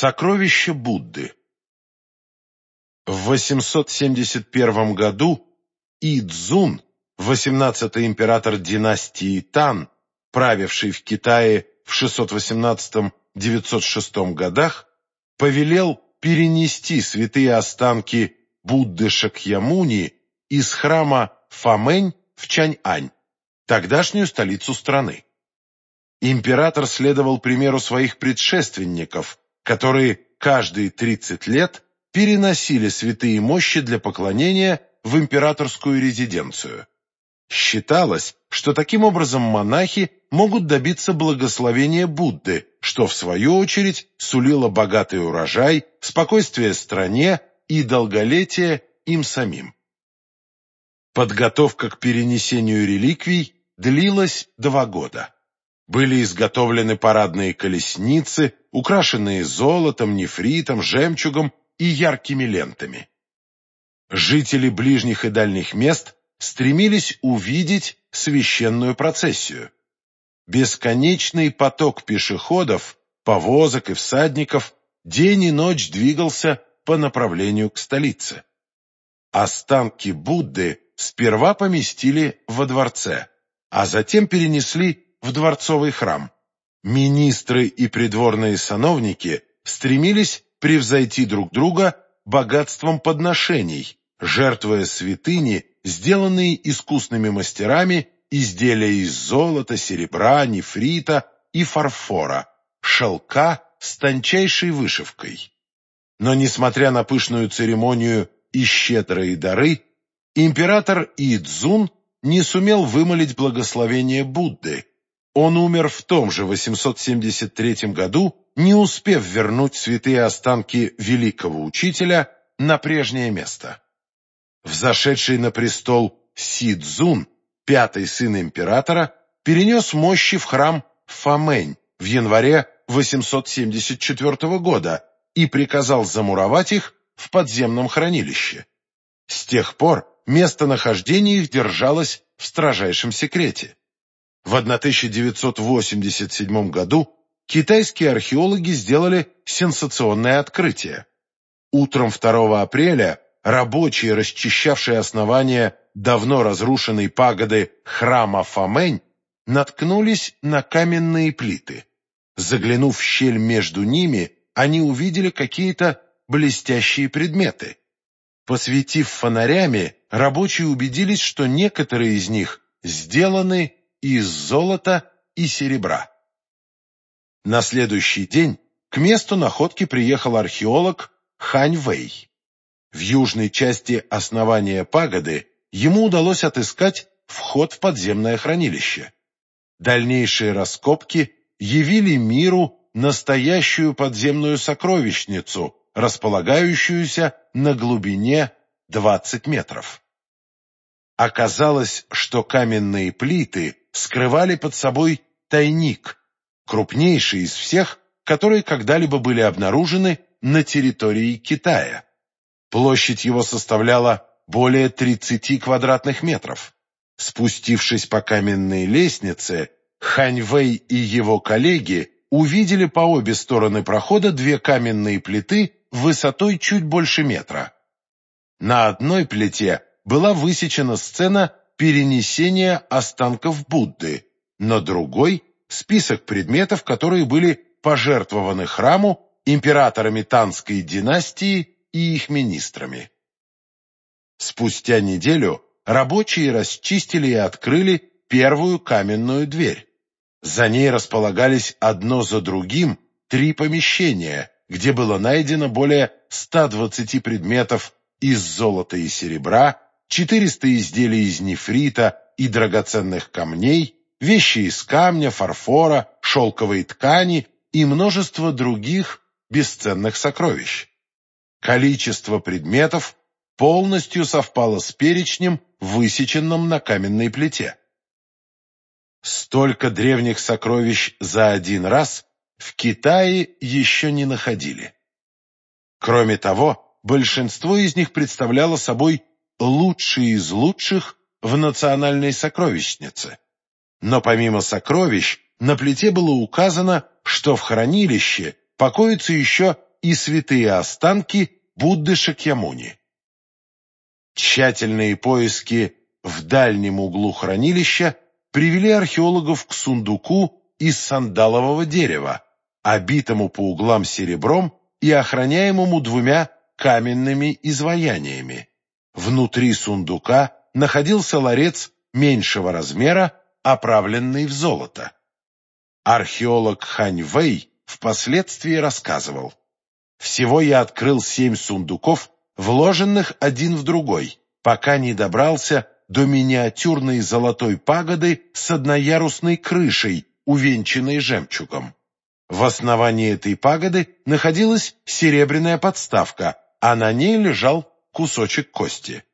Сокровища Будды В 871 году Идзун, 18-й император династии Тан, правивший в Китае в 618-906 годах, повелел перенести святые останки Будды Шакьямуни из храма Фамэнь в Чаньань, тогдашнюю столицу страны. Император следовал примеру своих предшественников, которые каждые 30 лет переносили святые мощи для поклонения в императорскую резиденцию. Считалось, что таким образом монахи могут добиться благословения Будды, что в свою очередь сулило богатый урожай, спокойствие стране и долголетие им самим. Подготовка к перенесению реликвий длилась два года. Были изготовлены парадные колесницы, украшенные золотом, нефритом, жемчугом и яркими лентами. Жители ближних и дальних мест стремились увидеть священную процессию. Бесконечный поток пешеходов, повозок и всадников день и ночь двигался по направлению к столице. Останки Будды сперва поместили во дворце, а затем перенесли в дворцовый храм. Министры и придворные сановники стремились превзойти друг друга богатством подношений, жертвуя святыни, сделанные искусными мастерами, изделия из золота, серебра, нефрита и фарфора, шелка с тончайшей вышивкой. Но, несмотря на пышную церемонию и щедрые дары, император Идзун не сумел вымолить благословение Будды, он умер в том же 873 году, не успев вернуть святые останки великого учителя на прежнее место. Взошедший на престол Сидзун, пятый сын императора, перенес мощи в храм Фамэнь в январе 874 года и приказал замуровать их в подземном хранилище. С тех пор местонахождение их держалось в строжайшем секрете. В 1987 году китайские археологи сделали сенсационное открытие. Утром 2 апреля рабочие, расчищавшие основания давно разрушенной пагоды храма Фамэнь, наткнулись на каменные плиты. Заглянув в щель между ними, они увидели какие-то блестящие предметы. Посветив фонарями, рабочие убедились, что некоторые из них сделаны из золота и серебра. На следующий день к месту находки приехал археолог Хань Вэй. В южной части основания пагоды ему удалось отыскать вход в подземное хранилище. Дальнейшие раскопки явили миру настоящую подземную сокровищницу, располагающуюся на глубине 20 метров. Оказалось, что каменные плиты скрывали под собой тайник, крупнейший из всех, которые когда-либо были обнаружены на территории Китая. Площадь его составляла более 30 квадратных метров. Спустившись по каменной лестнице, Хань Вэй и его коллеги увидели по обе стороны прохода две каменные плиты высотой чуть больше метра. На одной плите была высечена сцена перенесения останков Будды, на другой – список предметов, которые были пожертвованы храму императорами Танской династии и их министрами. Спустя неделю рабочие расчистили и открыли первую каменную дверь. За ней располагались одно за другим три помещения, где было найдено более 120 предметов из золота и серебра, 400 изделий из нефрита и драгоценных камней, вещи из камня, фарфора, шелковой ткани и множество других бесценных сокровищ. Количество предметов полностью совпало с перечнем, высеченным на каменной плите. Столько древних сокровищ за один раз в Китае еще не находили. Кроме того, большинство из них представляло собой лучшие из лучших в национальной сокровищнице. Но помимо сокровищ, на плите было указано, что в хранилище покоится еще и святые останки Будды Шакьямуни. Тщательные поиски в дальнем углу хранилища привели археологов к сундуку из сандалового дерева, обитому по углам серебром и охраняемому двумя каменными изваяниями. Внутри сундука находился ларец меньшего размера, оправленный в золото. Археолог Хань Вэй впоследствии рассказывал, «Всего я открыл семь сундуков, вложенных один в другой, пока не добрался до миниатюрной золотой пагоды с одноярусной крышей, увенчанной жемчугом. В основании этой пагоды находилась серебряная подставка, а на ней лежал кусочек кости.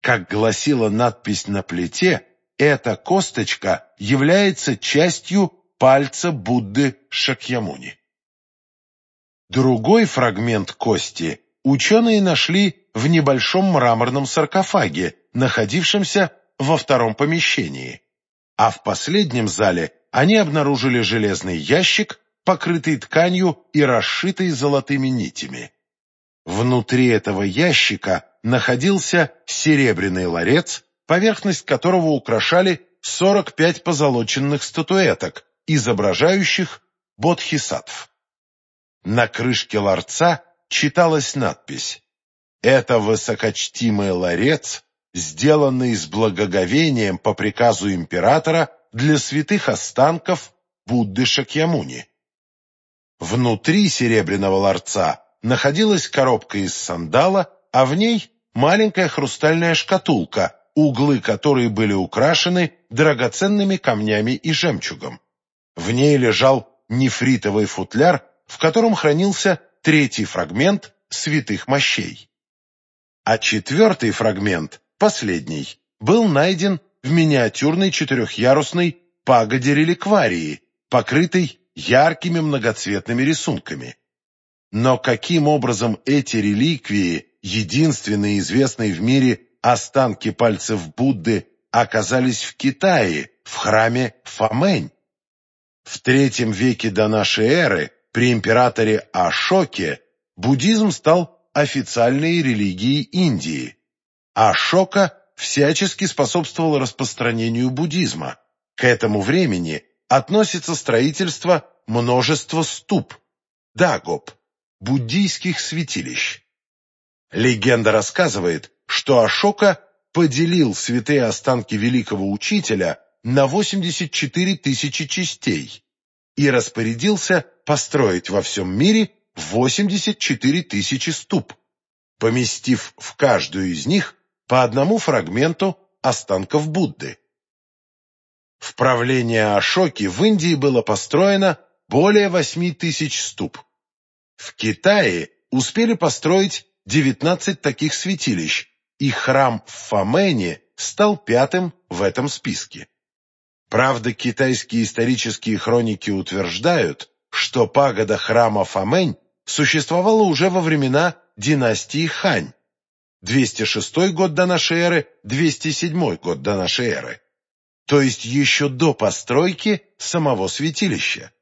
Как гласила надпись на плите, эта косточка является частью пальца Будды Шакьямуни. Другой фрагмент кости ученые нашли в небольшом мраморном саркофаге, находившемся во втором помещении. А в последнем зале они обнаружили железный ящик, покрытый тканью и расшитый золотыми нитями. Внутри этого ящика находился серебряный ларец, поверхность которого украшали 45 позолоченных статуэток, изображающих бодхисаттв. На крышке ларца читалась надпись «Это высокочтимый ларец, сделанный с благоговением по приказу императора для святых останков Будды Шакьямуни». Внутри серебряного ларца находилась коробка из сандала, а в ней маленькая хрустальная шкатулка, углы которой были украшены драгоценными камнями и жемчугом. В ней лежал нефритовый футляр, в котором хранился третий фрагмент святых мощей. А четвертый фрагмент, последний, был найден в миниатюрной четырехъярусной пагоде реликварии, покрытой яркими многоцветными рисунками. Но каким образом эти реликвии, единственные известные в мире останки пальцев Будды, оказались в Китае, в храме Фомень? В третьем веке до нашей эры при императоре Ашоке буддизм стал официальной религией Индии. Ашока всячески способствовал распространению буддизма. К этому времени относится строительство множества ступ, дагоп, буддийских святилищ. Легенда рассказывает, что Ашока поделил святые останки великого учителя на 84 тысячи частей и распорядился построить во всем мире 84 тысячи ступ, поместив в каждую из них по одному фрагменту останков Будды. В правление Ашоки в Индии было построено более 8 тысяч ступ. В Китае успели построить 19 таких святилищ, и храм в Фомене стал пятым в этом списке. Правда, китайские исторические хроники утверждают, что пагода храма Фомень существовала уже во времена династии Хань, 206 год до нашей эры, 207 год до нашей эры, то есть еще до постройки самого святилища.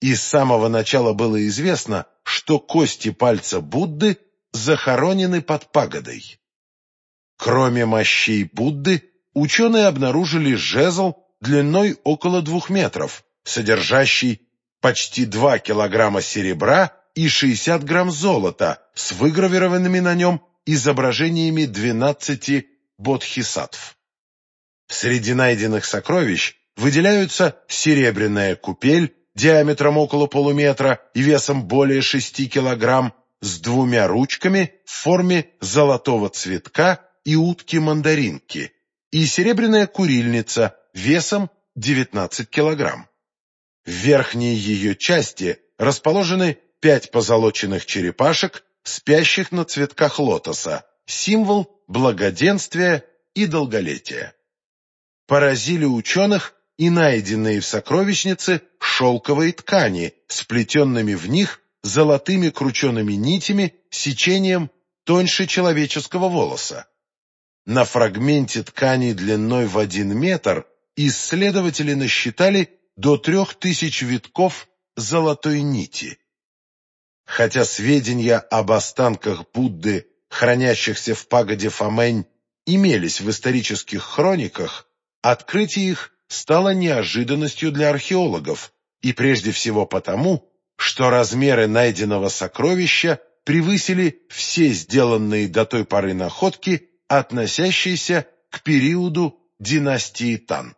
И с самого начала было известно, что кости пальца Будды захоронены под пагодой. Кроме мощей Будды, ученые обнаружили жезл длиной около двух метров, содержащий почти два килограмма серебра и 60 грамм золота с выгравированными на нем изображениями 12 бодхисаттв. Среди найденных сокровищ выделяются серебряная купель диаметром около полуметра и весом более 6 килограмм с двумя ручками в форме золотого цветка и утки-мандаринки и серебряная курильница весом 19 килограмм. В верхней ее части расположены пять позолоченных черепашек, спящих на цветках лотоса, символ благоденствия и долголетия. Поразили ученых и найденные в сокровищнице шелковые ткани, сплетенными в них золотыми кручеными нитями сечением тоньше человеческого волоса. На фрагменте ткани длиной в один метр исследователи насчитали до трех тысяч витков золотой нити. Хотя сведения об останках Будды, хранящихся в пагоде Фомень, имелись в исторических хрониках, открытие их стало неожиданностью для археологов, и прежде всего потому, что размеры найденного сокровища превысили все сделанные до той поры находки, относящиеся к периоду династии Тан.